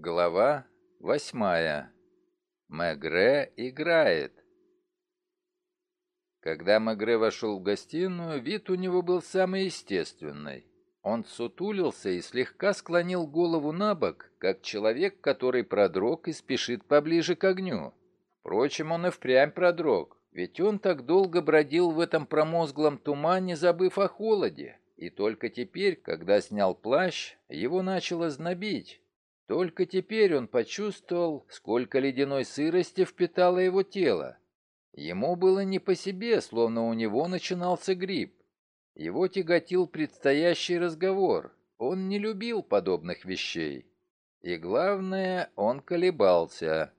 Глава восьмая. Мегре играет. Когда Мегре вошел в гостиную, вид у него был самый естественный. Он сутулился и слегка склонил голову на бок, как человек, который продрог и спешит поближе к огню. Впрочем, он и впрямь продрог, ведь он так долго бродил в этом промозглом тумане, забыв о холоде. И только теперь, когда снял плащ, его начало знобить. Только теперь он почувствовал, сколько ледяной сырости впитало его тело. Ему было не по себе, словно у него начинался грипп. Его тяготил предстоящий разговор. Он не любил подобных вещей. И главное, он колебался.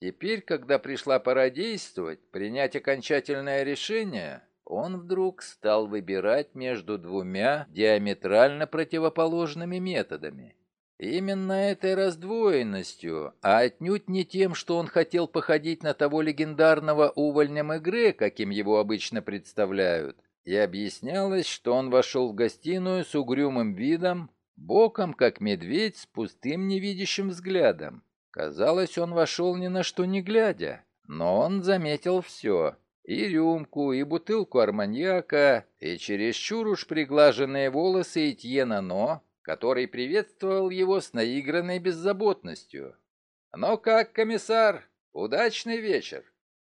Теперь, когда пришла пора действовать, принять окончательное решение, он вдруг стал выбирать между двумя диаметрально противоположными методами. Именно этой раздвоенностью, а отнюдь не тем, что он хотел походить на того легендарного увольня Мегре, каким его обычно представляют, и объяснялось, что он вошел в гостиную с угрюмым видом, боком, как медведь, с пустым невидящим взглядом. Казалось, он вошел ни на что не глядя, но он заметил все. И рюмку, и бутылку арманьяка, и чересчур уж приглаженные волосы Этьена Но, который приветствовал его с наигранной беззаботностью. «Ну как, комиссар, удачный вечер!»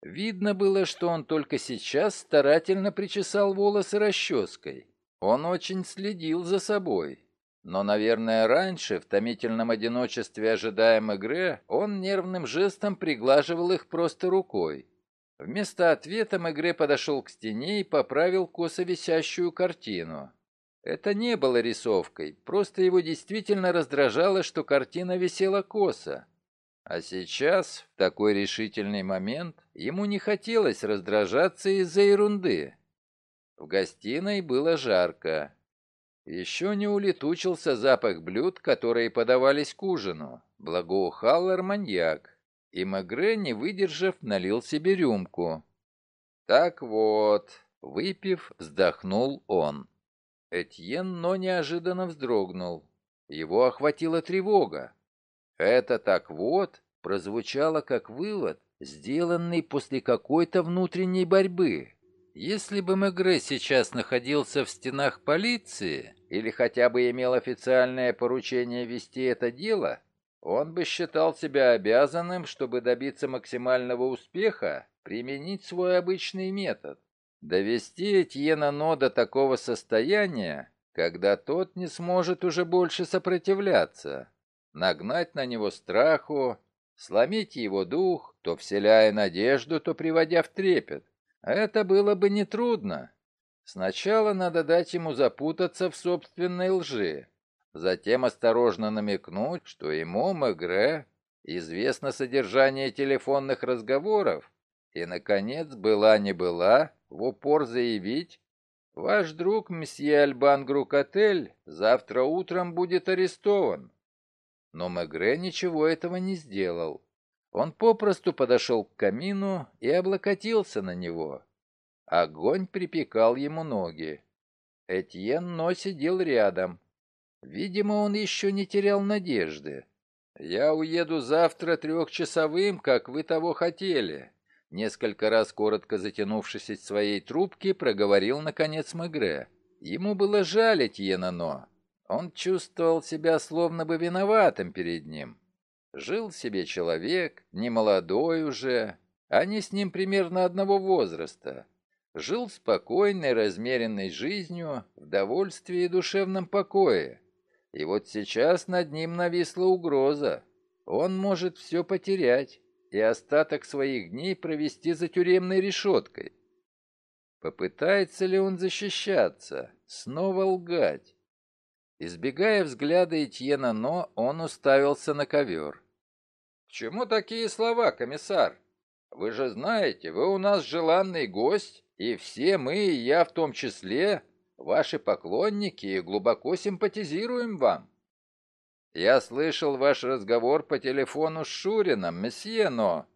Видно было, что он только сейчас старательно причесал волосы расческой. Он очень следил за собой. Но, наверное, раньше, в томительном одиночестве ожидая Мегре, он нервным жестом приглаживал их просто рукой. Вместо ответа Мегре подошел к стене и поправил косо висящую картину. Это не было рисовкой, просто его действительно раздражало, что картина висела косо. А сейчас, в такой решительный момент, ему не хотелось раздражаться из-за ерунды. В гостиной было жарко. Еще не улетучился запах блюд, которые подавались к ужину. Благоухал арманьяк. И Мегре, не выдержав, налил себе рюмку. Так вот, выпив, вздохнул он. Этьен, но неожиданно вздрогнул. Его охватила тревога. Это так вот прозвучало как вывод, сделанный после какой-то внутренней борьбы. Если бы Мегре сейчас находился в стенах полиции или хотя бы имел официальное поручение вести это дело, он бы считал себя обязанным, чтобы добиться максимального успеха, применить свой обычный метод. Довести Этьена Но до такого состояния, когда тот не сможет уже больше сопротивляться, нагнать на него страху, сломить его дух, то вселяя надежду, то приводя в трепет. Это было бы нетрудно. Сначала надо дать ему запутаться в собственной лжи, затем осторожно намекнуть, что ему, Мегре, известно содержание телефонных разговоров, и, наконец, была не была, в упор заявить, «Ваш друг, мсье Альбан Грукотель, завтра утром будет арестован». Но Мегре ничего этого не сделал. Он попросту подошел к камину и облокотился на него. Огонь припекал ему ноги. Этьен Но сидел рядом. Видимо, он еще не терял надежды. «Я уеду завтра трехчасовым, как вы того хотели. Несколько раз коротко затянувшись из своей трубки, проговорил наконец Мегре. Ему было жаль Этьена Но. Он чувствовал себя словно бы виноватым перед ним. Жил себе человек, не молодой уже, они с ним примерно одного возраста. Жил спокойной, размеренной жизнью, в довольстве и душевном покое. И вот сейчас над ним нависла угроза. Он может все потерять и остаток своих дней провести за тюремной решеткой. Попытается ли он защищаться, снова лгать? Избегая взгляда Этьена Но, он уставился на ковер. «К чему такие слова, комиссар? Вы же знаете, вы у нас желанный гость, и все мы, и я в том числе, ваши поклонники, и глубоко симпатизируем вам. Я слышал ваш разговор по телефону с Шурином, месье, но...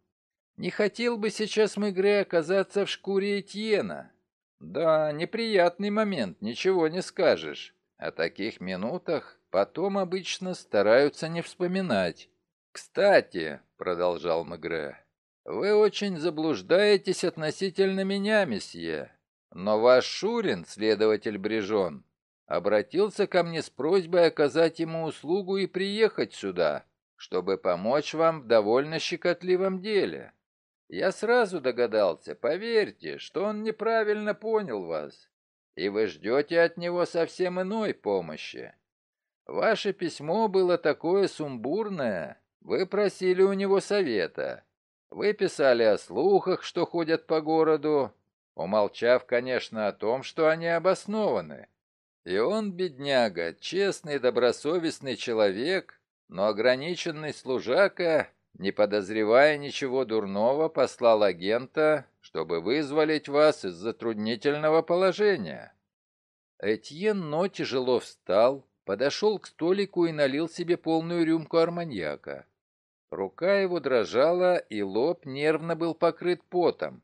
Не хотел бы сейчас Мегре оказаться в шкуре Этьена. Да, неприятный момент, ничего не скажешь. О таких минутах потом обычно стараются не вспоминать. «Кстати», — продолжал Мегре, — «вы очень заблуждаетесь относительно меня, месье. Но ваш Шурин, следователь Брижон, обратился ко мне с просьбой оказать ему услугу и приехать сюда, чтобы помочь вам в довольно щекотливом деле. Я сразу догадался, поверьте, что он неправильно понял вас, и вы ждете от него совсем иной помощи. Ваше письмо было такое сумбурное, вы просили у него совета. Вы писали о слухах, что ходят по городу, умолчав, конечно, о том, что они обоснованы. И он, бедняга, честный, добросовестный человек, но ограниченный служака, не подозревая ничего дурного, послал агента, чтобы вызволить вас из затруднительного положения. Этьен Но тяжело встал, подошел к столику и налил себе полную рюмку арманьяка. Рука его дрожала, и лоб нервно был покрыт потом.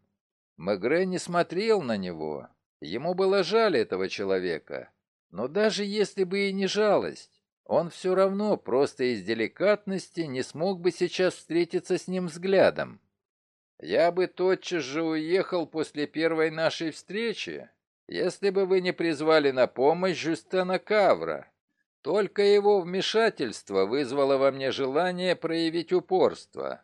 Мегре не смотрел на него. Ему было жаль этого человека. Но даже если бы и не жалость, он все равно просто из деликатности не смог бы сейчас встретиться с ним взглядом. Я бы тотчас же уехал после первой нашей встречи, если бы вы не призвали на помощь Жюстена Кавра. Только его вмешательство вызвало во мне желание проявить упорство.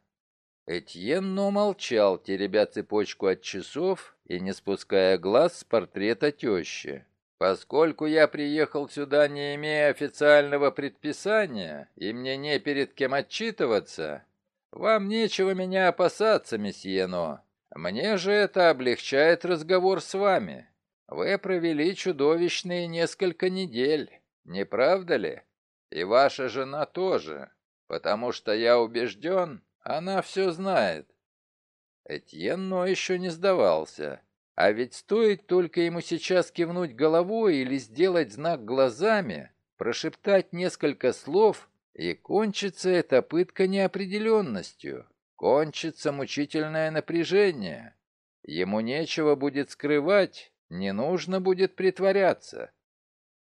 Этьен но молчал, теребя цепочку от часов и не спуская глаз с портрета тещи. Поскольку я приехал сюда, не имея официального предписания, и мне не перед кем отчитываться, вам нечего меня опасаться, месье Но. Мне же это облегчает разговор с вами. Вы провели чудовищные несколько недель, не правда ли? И ваша жена тоже, потому что я убежден, она все знает. Этьен Но еще не сдавался. А ведь стоит только ему сейчас кивнуть головой или сделать знак глазами, прошептать несколько слов, и кончится эта пытка неопределенностью, кончится мучительное напряжение. Ему нечего будет скрывать, не нужно будет притворяться.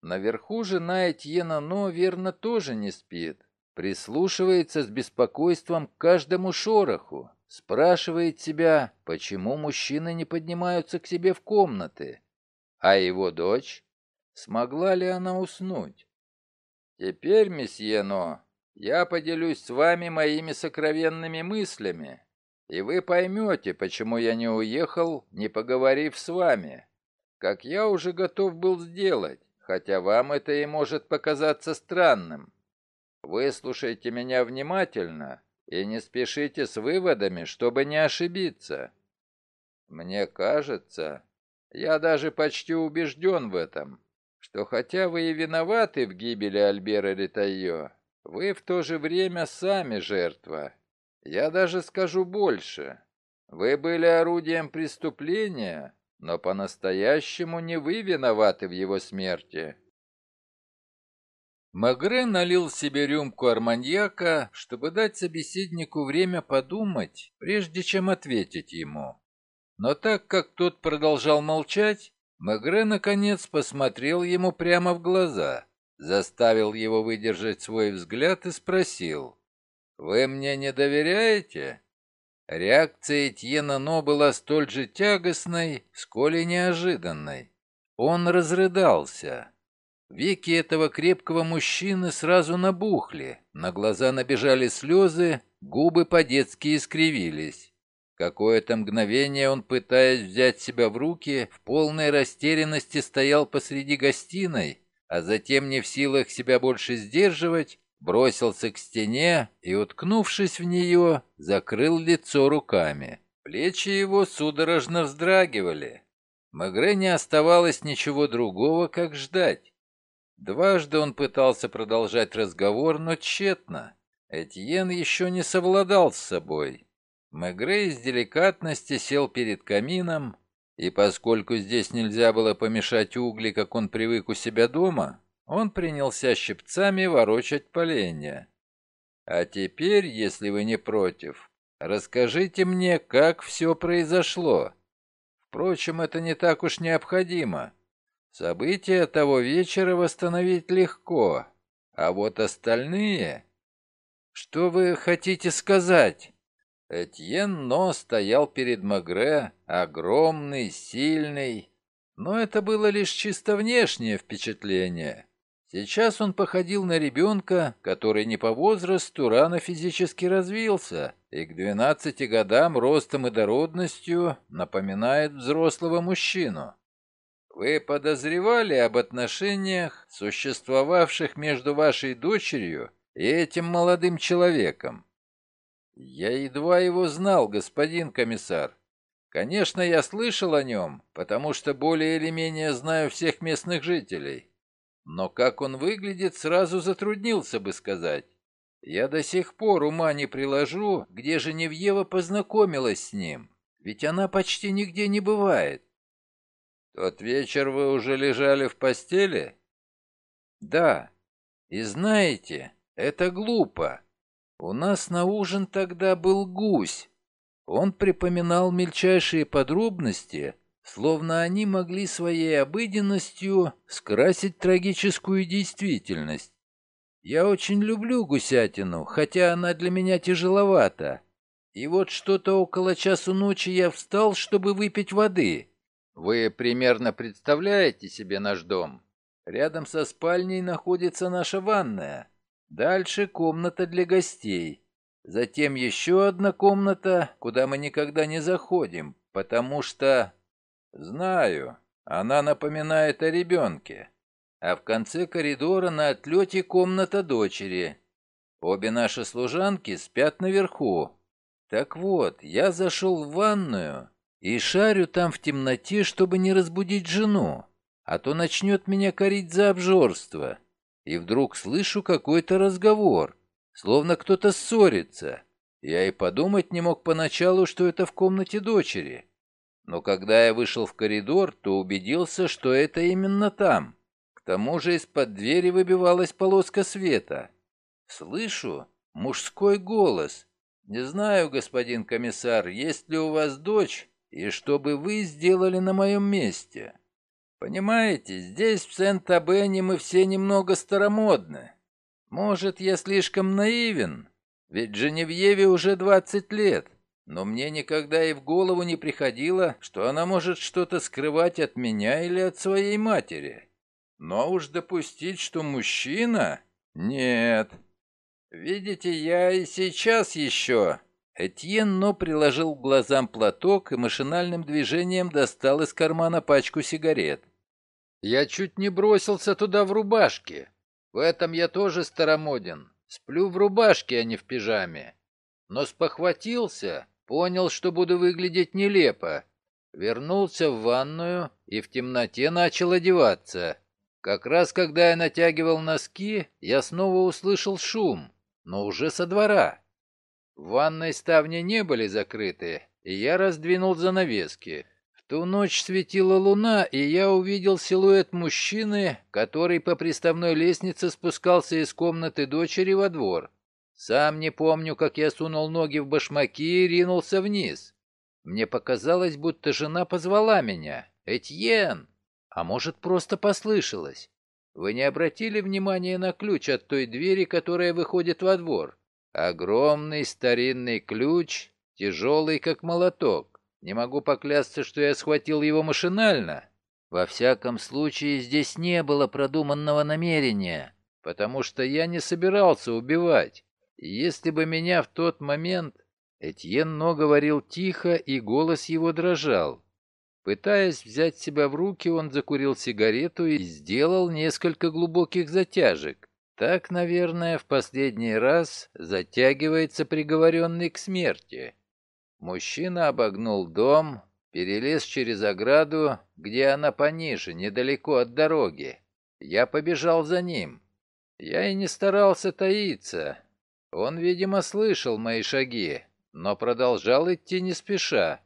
Наверху жена Этьена Но, верно, тоже не спит, прислушивается с беспокойством к каждому шороху, Спрашивает себя, почему мужчины не поднимаются к себе в комнаты. А его дочь? Смогла ли она уснуть? Теперь, месье Но, я поделюсь с вами моими сокровенными мыслями, и вы поймете, почему я не уехал, не поговорив с вами, как я уже готов был сделать, хотя вам это и может показаться странным. Выслушайте меня внимательно и не спешите с выводами, чтобы не ошибиться. Мне кажется, я даже почти убежден в этом, что хотя вы и виноваты в гибели Альбера Ретайо, вы в то же время сами жертва. Я даже скажу больше. Вы были орудием преступления, но по-настоящему не вы виноваты в его смерти. Магре налил себе рюмку арманьяка, чтобы дать собеседнику время подумать, прежде чем ответить ему. Но так как тот продолжал молчать, Магре наконец посмотрел ему прямо в глаза, заставил его выдержать свой взгляд и спросил, «Вы мне не доверяете?» Реакция Этьена Но была столь же тягостной, сколь и неожиданной. Он разрыдался. Веки этого крепкого мужчины сразу набухли, на глаза набежали слезы, губы по-детски искривились. Какое-то мгновение он, пытаясь взять себя в руки, в полной растерянности стоял посреди гостиной, а затем, не в силах себя больше сдерживать, бросился к стене и, уткнувшись в нее, закрыл лицо руками. Плечи его судорожно вздрагивали. Магре не оставалось ничего другого, как ждать. Дважды он пытался продолжать разговор, но тщетно. Этьен еще не совладал с собой. Мегре из деликатности сел перед камином, и поскольку здесь нельзя было помешать угли, как он привык у себя дома, он принялся щипцами ворочать поленья. «А теперь, если вы не против, расскажите мне, как все произошло. Впрочем, это не так уж необходимо. События того вечера восстановить легко, А вот остальные... Что вы хотите сказать? Этьен Но стоял перед Магре, огромный, сильный. Но это было лишь чисто внешнее впечатление. Сейчас он походил на ребенка, который не по возрасту рано физически развился, и к 12 годам ростом и дородностью напоминает взрослого мужчину. Вы подозревали об отношениях, существовавших между вашей дочерью и этим молодым человеком? Я едва его знал, господин комиссар. Конечно, я слышал о нем, потому что более или менее знаю всех местных жителей. Но как он выглядит, сразу затруднился бы сказать. Я до сих пор ума не приложу, где Женевьева познакомилась с ним, ведь она почти нигде не бывает. Тот вечер вы уже лежали в постели? Да. И знаете, это глупо. У нас на ужин тогда был гусь. Он припоминал мельчайшие подробности, словно они могли своей обыденностью скрасить трагическую действительность. Я очень люблю гусятину, хотя она для меня тяжеловата. И вот что-то около часу ночи я встал, чтобы выпить воды. Вы примерно представляете себе наш дом? Рядом со спальней находится наша ванная. Дальше комната для гостей. Затем еще одна комната, куда мы никогда не заходим, потому что... Знаю, она напоминает о ребенке. А в конце коридора на отлете комната дочери. Обе наши служанки спят наверху. Так вот, я зашел в ванную и шарю там в темноте, чтобы не разбудить жену, а то начнет меня корить за обжорство. И вдруг слышу какой-то разговор, словно кто-то ссорится. Я и подумать не мог поначалу, что это в комнате дочери. Но когда я вышел в коридор, то убедился, что это именно там. К тому же из-под двери выбивалась полоска света. Слышу мужской голос. «Не знаю, господин комиссар, есть ли у вас дочь, и что бы вы сделали на моем месте? Понимаете, здесь, в Сент-Абене, мы все немного старомодны. Может, я слишком наивен? Ведь Женевьеве уже 20 лет, но мне никогда и в голову не приходило, что она может что-то скрывать от меня или от своей матери. Но уж допустить, что мужчина? Нет. Видите, я и сейчас еще Этьен Но приложил к глазам платок и машинальным движением достал из кармана пачку сигарет. «Я чуть не бросился туда в рубашке. В этом я тоже старомоден. Сплю в рубашке, а не в пижаме. Но спохватился, понял, что буду выглядеть нелепо. Вернулся в ванную и в темноте начал одеваться. Как раз когда я натягивал носки, я снова услышал шум, но уже со двора. В ванной ставни не были закрыты, и я раздвинул занавески. В ту ночь светила луна, и я увидел силуэт мужчины, который по приставной лестнице спускался из комнаты дочери во двор. Сам не помню, как я сунул ноги в башмаки и ринулся вниз. Мне показалось, будто жена позвала меня. «Этьен!» А может, просто послышалось. Вы не обратили внимания на ключ от той двери, которая выходит во двор? Огромный старинный ключ, тяжелый как молоток. Не могу поклясться, что я схватил его машинально. Во всяком случае, здесь не было продуманного намерения, потому что я не собирался убивать. И если бы меня в тот момент... Этьен Но говорил тихо, и голос его дрожал. Пытаясь взять себя в руки, он закурил сигарету и сделал несколько глубоких затяжек. Так, наверное, в последний раз затягивается приговоренный к смерти. Мужчина обогнул дом, перелез через ограду, где она пониже, недалеко от дороги. Я побежал за ним. Я и не старался таиться. Он, видимо, слышал мои шаги, но продолжал идти не спеша.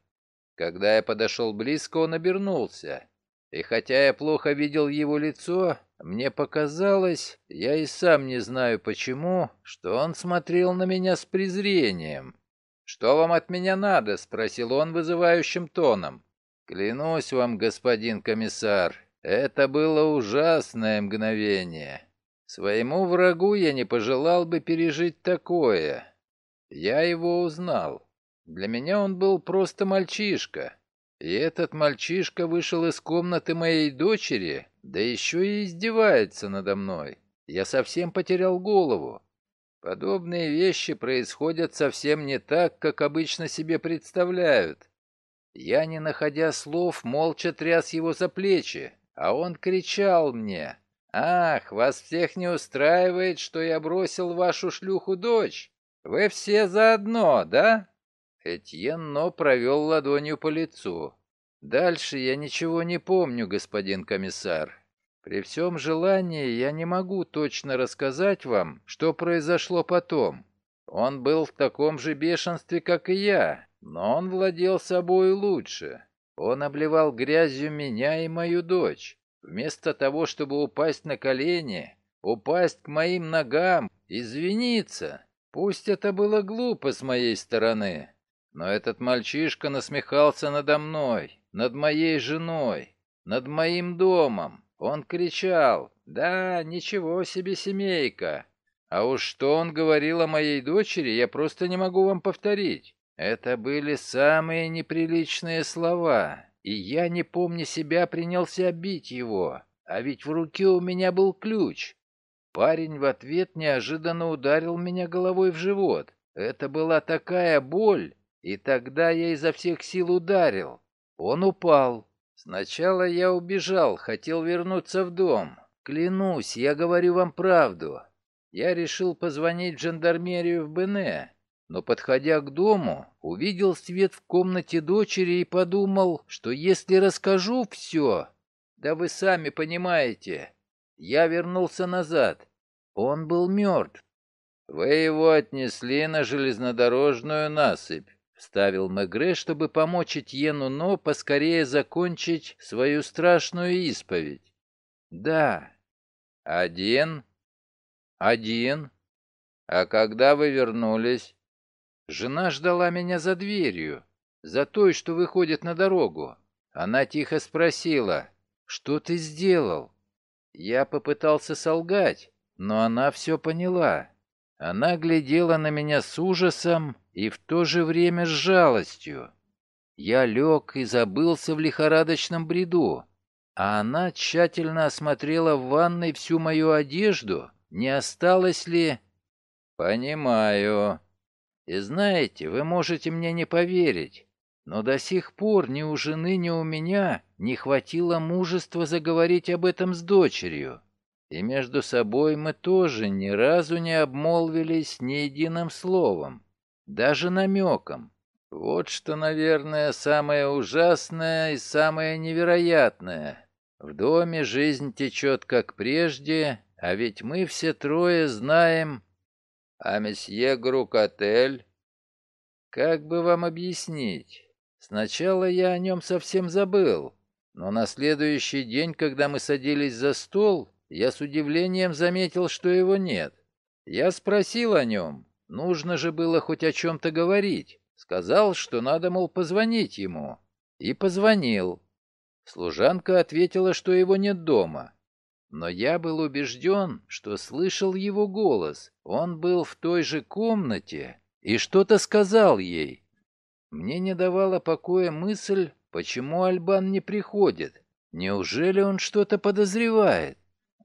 Когда я подошел близко, он обернулся. И хотя я плохо видел его лицо, мне показалось, я и сам не знаю почему, что он смотрел на меня с презрением. «Что вам от меня надо?» — спросил он вызывающим тоном. «Клянусь вам, господин комиссар, это было ужасное мгновение. Своему врагу я не пожелал бы пережить такое. Я его узнал. Для меня он был просто мальчишка. И этот мальчишка вышел из комнаты моей дочери, да еще и издевается надо мной. Я совсем потерял голову. Подобные вещи происходят совсем не так, как обычно себе представляют. Я, не находя слов, молча тряс его за плечи, а он кричал мне. «Ах, вас всех не устраивает, что я бросил вашу шлюху-дочь? Вы все заодно, да?» Этьен Но провел ладонью по лицу. «Дальше я ничего не помню, господин комиссар. При всем желании я не могу точно рассказать вам, что произошло потом. Он был в таком же бешенстве, как и я, но он владел собой лучше. Он обливал грязью меня и мою дочь. Вместо того, чтобы упасть на колени, упасть к моим ногам, извиниться. Пусть это было глупо с моей стороны, но этот мальчишка насмехался надо мной, над моей женой, над моим домом. Он кричал «Да, ничего себе семейка!» А уж что он говорил о моей дочери, я просто не могу вам повторить. Это были самые неприличные слова, и я, не помня себя, принялся бить его, а ведь в руке у меня был ключ. Парень в ответ неожиданно ударил меня головой в живот. Это была такая боль, и тогда я изо всех сил ударил. Он упал. Сначала я убежал, хотел вернуться в дом. Клянусь, я говорю вам правду. Я решил позвонить в жандармерию в Бене, но, подходя к дому, увидел свет в комнате дочери и подумал, что если расскажу все, да вы сами понимаете, я вернулся назад. Он был мертв. Вы его отнесли на железнодорожную насыпь. Вставил Мегре, чтобы помочь Этьену Но поскорее закончить свою страшную исповедь. «Да». «Один?» «Один. А когда вы вернулись?» «Жена ждала меня за дверью, за той, что выходит на дорогу. Она тихо спросила, что ты сделал?» Я попытался солгать, но она все поняла. Она глядела на меня с ужасом и в то же время с жалостью. Я лег и забылся в лихорадочном бреду, а она тщательно осмотрела в ванной всю мою одежду, не осталось ли... «Понимаю. И знаете, вы можете мне не поверить, но до сих пор ни у жены, ни у меня не хватило мужества заговорить об этом с дочерью. И между собой мы тоже ни разу не обмолвились ни единым словом, даже намеком. Вот что, наверное, самое ужасное и самое невероятное. В доме жизнь течет как прежде, а ведь мы все трое знаем... А месье Грукотель? Как бы вам объяснить? Сначала я о нем совсем забыл, но на следующий день, когда мы садились за стол, я с удивлением заметил, что его нет. Я спросил о нем. Нужно же было хоть о чем-то говорить. Сказал, что надо, мол, позвонить ему. И позвонил. Служанка ответила, что его нет дома. Но я был убежден, что слышал его голос. Он был в той же комнате и что-то сказал ей. Мне не давала покоя мысль, почему Альбан не приходит. Неужели он что-то подозревает?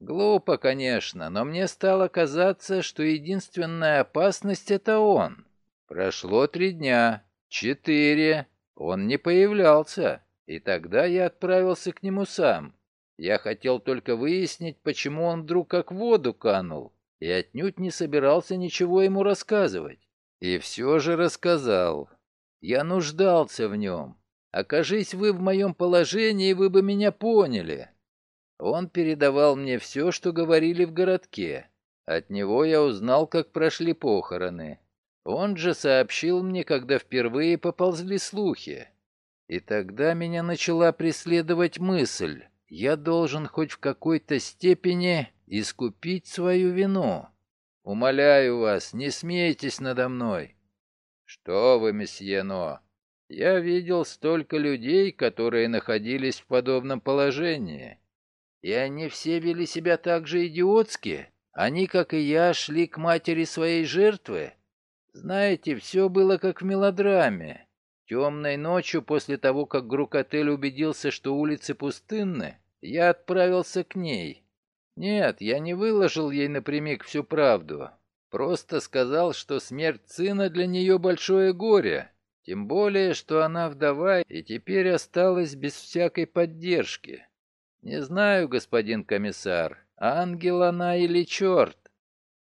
Глупо, конечно, но мне стало казаться, что единственная опасность — это он. Прошло три дня, четыре, он не появлялся, и тогда я отправился к нему сам. Я хотел только выяснить, почему он вдруг как в воду канул, и отнюдь не собирался ничего ему рассказывать. И все же рассказал. Я нуждался в нем. Окажись вы в моем положении, вы бы меня поняли. Он передавал мне все, что говорили в городке. От него я узнал, как прошли похороны. Он же сообщил мне, когда впервые поползли слухи. И тогда меня начала преследовать мысль, я должен хоть в какой-то степени искупить свою вину. Умоляю вас, не смейтесь надо мной. Что вы, месье Но? Я видел столько людей, которые находились в подобном положении. И они все вели себя так же идиотски. Они, как и я, шли к матери своей жертвы. Знаете, все было как в мелодраме. Темной ночью, после того, как Грукотель убедился, что улицы пустынны, я отправился к ней. Нет, я не выложил ей напрямик всю правду. Просто сказал, что смерть сына для нее большое горе. Тем более, что она вдова и теперь осталась без всякой поддержки. Не знаю, господин комиссар, ангел она или черт.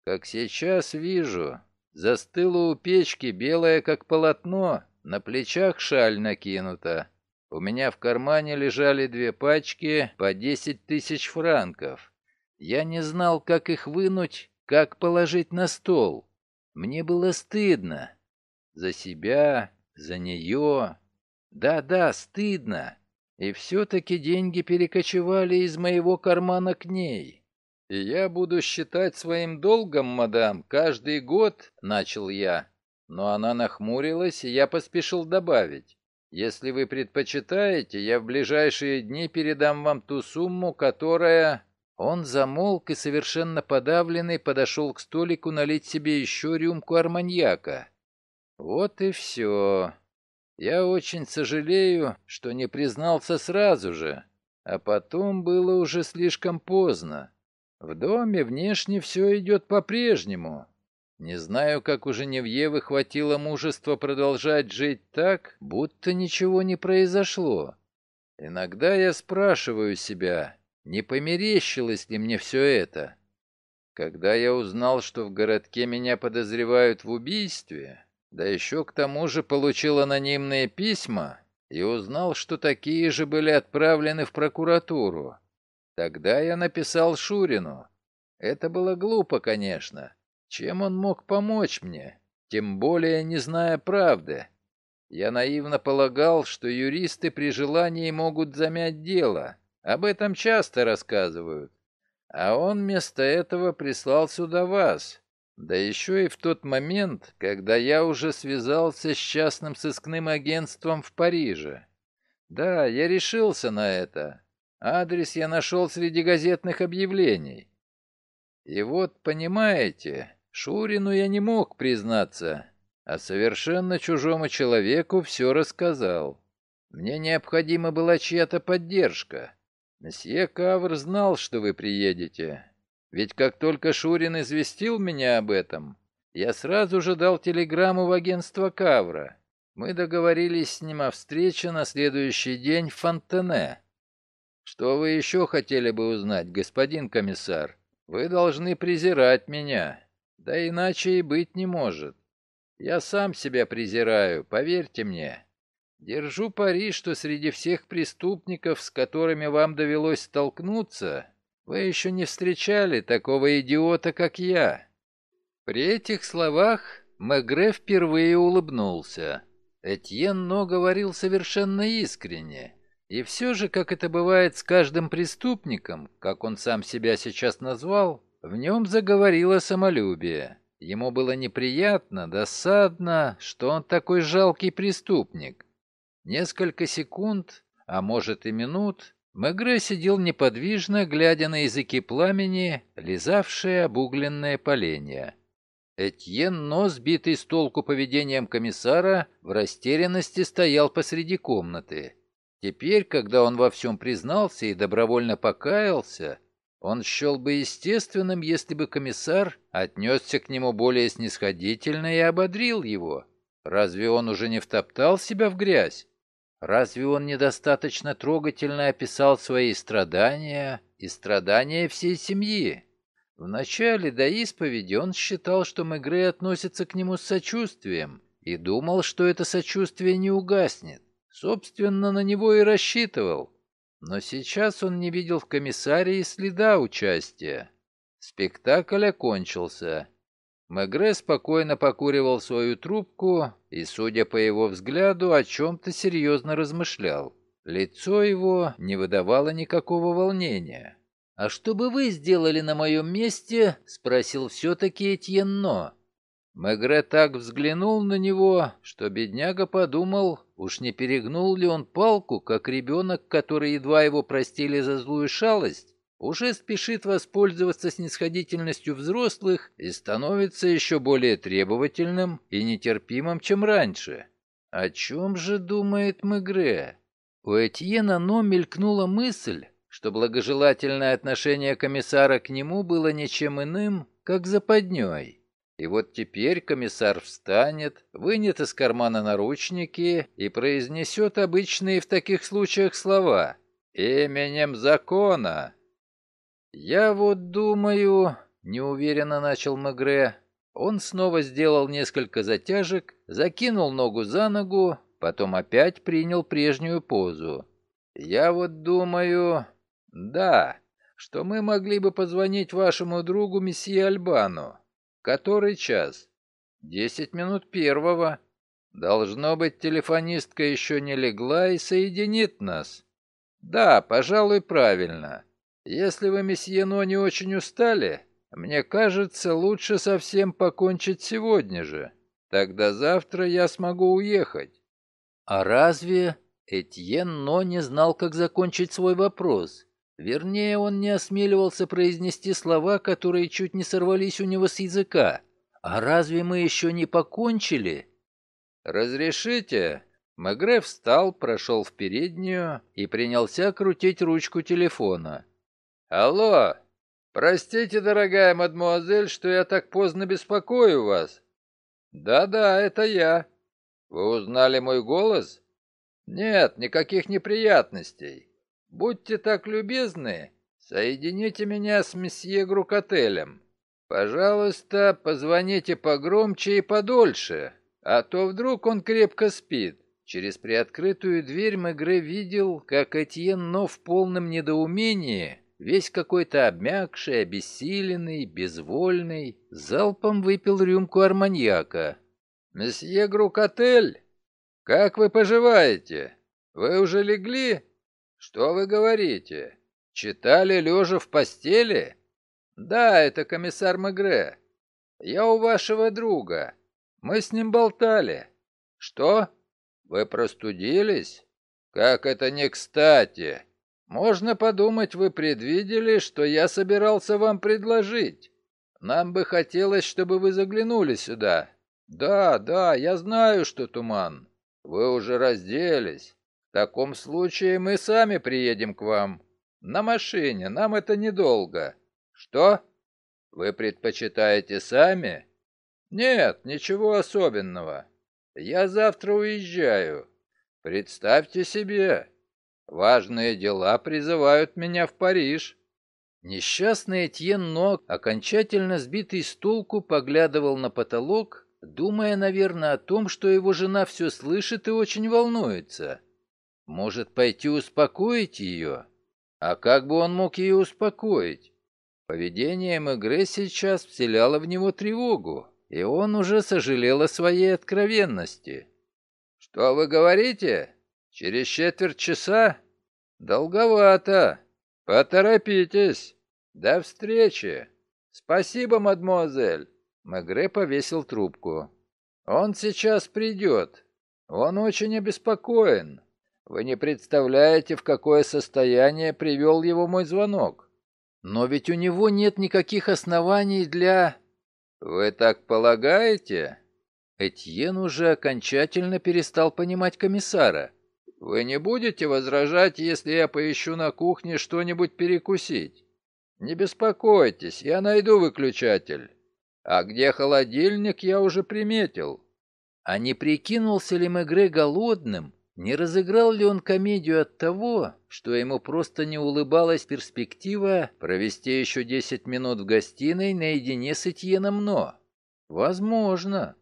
Как сейчас вижу, застыла у печки, белая как полотно, на плечах шаль накинута. У меня в кармане лежали две пачки по десять тысяч франков. Я не знал, как их вынуть как положить на стол? Мне было стыдно. За себя, за нее. Да-да, стыдно. И все-таки деньги перекочевали из моего кармана к ней. И я буду считать своим долгом, мадам, каждый год, начал я. Но она нахмурилась, и я поспешил добавить. Если вы предпочитаете, я в ближайшие дни передам вам ту сумму, которая... Он замолк и, совершенно подавленный, подошел к столику налить себе еще рюмку арманьяка. Вот и все. Я очень сожалею, что не признался сразу же, а потом было уже слишком поздно. В доме внешне все идет по-прежнему. Не знаю, как у Женевьевы хватило мужества продолжать жить так, будто ничего не произошло. Иногда я спрашиваю себя, не померещилось ли мне все это? Когда я узнал, что в городке меня подозревают в убийстве, да еще к тому же получил анонимные письма и узнал, что такие же были отправлены в прокуратуру, тогда я написал Шурину. Это было глупо, конечно. Чем он мог помочь мне? Тем более не зная правды. Я наивно полагал, что юристы при желании могут замять дело, об этом часто рассказывают. А он вместо этого прислал сюда вас. Да еще и в тот момент, когда я уже связался с частным сыскным агентством в Париже. Да, я решился на это. Адрес я нашел среди газетных объявлений. И вот, понимаете, Шурину я не мог признаться, а совершенно чужому человеку все рассказал. Мне необходима была чья-то поддержка. Месье Кавр знал, что вы приедете. Ведь как только Шурин известил меня об этом, я сразу же дал телеграмму в агентство Кавра. Мы договорились с ним о встрече на следующий день в Фонтене. Что вы еще хотели бы узнать, господин комиссар? Вы должны презирать меня. Да иначе и быть не может. Я сам себя презираю, поверьте мне. Держу пари, что среди всех преступников, с которыми вам довелось столкнуться, вы еще не встречали такого идиота, как я». При этих словах Мегре впервые улыбнулся. Этьен Но говорил совершенно искренне. И все же, как это бывает с каждым преступником, как он сам себя сейчас назвал, в нем заговорило самолюбие. Ему было неприятно, досадно, что он такой жалкий преступник. Несколько секунд, а может и минут, Мегре сидел неподвижно, глядя на языки пламени, лизавшие обугленное поленья. Этьен, но сбитый с толку поведением комиссара, в растерянности стоял посреди комнаты. Теперь, когда он во всем признался и добровольно покаялся, он счел бы естественным, если бы комиссар отнесся к нему более снисходительно и ободрил его. Разве он уже не втоптал себя в грязь? Разве он недостаточно трогательно описал свои страдания и страдания всей семьи? Вначале до исповеди он считал, что Мегре относится к нему с сочувствием, и думал, что это сочувствие не угаснет. Собственно, на него и рассчитывал. Но сейчас он не видел в комиссарии следа участия. Спектакль окончился. Мегре спокойно покуривал свою трубку и, судя по его взгляду, о чем-то серьезно размышлял. Лицо его не выдавало никакого волнения. «А что бы вы сделали на моем месте?» — спросил все-таки Этьенно. Мегре так взглянул на него, что бедняга подумал, уж не перегнул ли он палку, как ребенок, который едва его простили за злую шалость, уже спешит воспользоваться снисходительностью взрослых и становится еще более требовательным и нетерпимым, чем раньше. О чем же думает Мегре? У Этьена но мелькнула мысль, что благожелательное отношение комиссара к нему было ничем иным, как западней. И вот теперь комиссар встанет, вынет из кармана наручники и произнесет обычные в таких случаях слова «Именем закона». «Я вот думаю...» — неуверенно начал Мегре. Он снова сделал несколько затяжек, закинул ногу за ногу, потом опять принял прежнюю позу. «Я вот думаю...» «Да, что мы могли бы позвонить вашему другу месье Альбану. Который час? Десять минут первого. Должно быть, телефонистка еще не легла и соединит нас. Да, пожалуй, правильно. Если вы, месье Но, не очень устали, мне кажется, лучше совсем покончить сегодня же. Тогда завтра я смогу уехать. А разве Этьен Но не знал, как закончить свой вопрос? Вернее, он не осмеливался произнести слова, которые чуть не сорвались у него с языка. «А разве мы еще не покончили?» «Разрешите?» Мегре встал, прошел в переднюю и принялся крутить ручку телефона. «Алло! Простите, дорогая мадмуазель, что я так поздно беспокою вас». «Да-да, это я. Вы узнали мой голос?» «Нет, никаких неприятностей. Будьте так любезны, соедините меня с месье Грукотелем. Пожалуйста, позвоните погромче и подольше, а то вдруг он крепко спит. Через приоткрытую дверь Мегре видел, как Этьен, но в полном недоумении, весь какой-то обмякший, обессиленный, безвольный, залпом выпил рюмку арманьяка. «Месье Грукотель, как вы поживаете? Вы уже легли?» «Что вы говорите? Читали лежа в постели?» «Да, это комиссар Мегре. Я у вашего друга. Мы с ним болтали». «Что? Вы простудились? Как это не кстати. Можно подумать, вы предвидели, что я собирался вам предложить. Нам бы хотелось, чтобы вы заглянули сюда. Да, да, я знаю, что туман. Вы уже разделись. В таком случае мы сами приедем к вам. На машине, нам это недолго. Что? Вы предпочитаете сами? Нет, ничего особенного. Я завтра уезжаю. Представьте себе, важные дела призывают меня в Париж. Несчастный Этьен Ног, окончательно сбитый с толку, поглядывал на потолок, думая, наверное, о том, что его жена все слышит и очень волнуется. Может, пойти успокоить ее? А как бы он мог ее успокоить? Поведение Мегре сейчас вселяло в него тревогу, и он уже сожалел о своей откровенности. «Что вы говорите? Через четверть часа? Долговато. Поторопитесь. До встречи. Спасибо, мадемуазель». Мегре повесил трубку. «Он сейчас придет. Он очень обеспокоен. Вы не представляете, в какое состояние привел его мой звонок. Но ведь у него нет никаких оснований для... Вы так полагаете? Этьен уже окончательно перестал понимать комиссара. Вы не будете возражать, если я поищу на кухне что-нибудь перекусить? Не беспокойтесь, я найду выключатель. А где холодильник, я уже приметил. А не прикинулся ли Мегре голодным не разыграл ли он комедию от того, что ему просто не улыбалась перспектива провести еще десять минут в гостиной наедине с Этьеном Но? Возможно.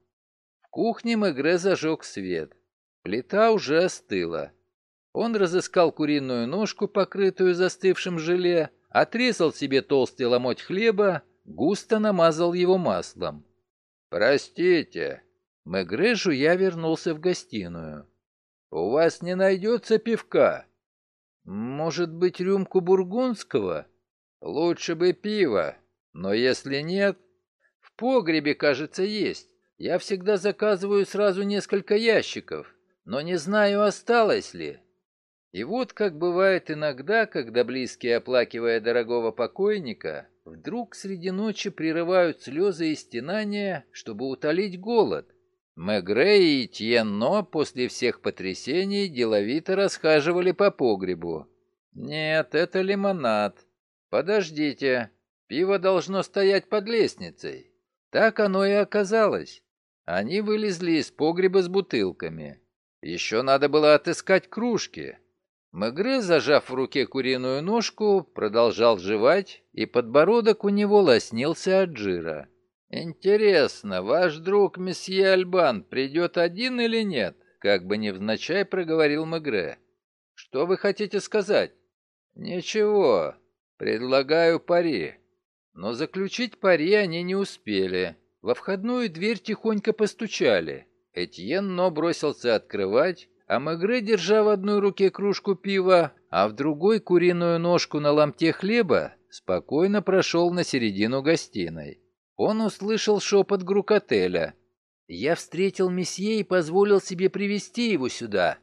В кухне Мегре зажег свет. Плита уже остыла. Он разыскал куриную ножку, покрытую застывшим желе, отрезал себе толстый ломоть хлеба, густо намазал его маслом. «Простите». Мегре жуя вернулся в гостиную. «У вас не найдется пивка?» «Может быть, рюмку бургундского?» «Лучше бы пиво, но если нет...» «В погребе, кажется, есть. Я всегда заказываю сразу несколько ящиков, но не знаю, осталось ли». И вот как бывает иногда, когда близкие, оплакивая дорогого покойника, вдруг среди ночи прерывают слезы и стенания, чтобы утолить голод. Мегре и Тьенно после всех потрясений деловито расхаживали по погребу. «Нет, это лимонад. Подождите, пиво должно стоять под лестницей». Так оно и оказалось. Они вылезли из погреба с бутылками. Еще надо было отыскать кружки. Мегре, зажав в руке куриную ножку, продолжал жевать, и подбородок у него лоснился от жира. «Интересно, ваш друг месье Альбан придет один или нет?» Как бы невзначай проговорил Мегре. «Что вы хотите сказать?» «Ничего. Предлагаю пари». Но заключить пари они не успели. Во входную дверь тихонько постучали. Этьен но бросился открывать, а Мегре, держа в одной руке кружку пива, а в другой куриную ножку на ломте хлеба, спокойно прошел на середину гостиной. Он услышал шепот Грукотеля. «Я встретил месье и позволил себе привести его сюда».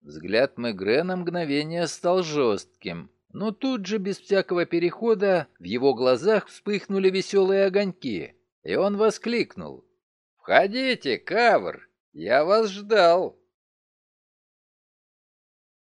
Взгляд Мегре на мгновение стал жестким, но тут же, без всякого перехода, в его глазах вспыхнули веселые огоньки, и он воскликнул. «Входите, Кавр, я вас ждал!»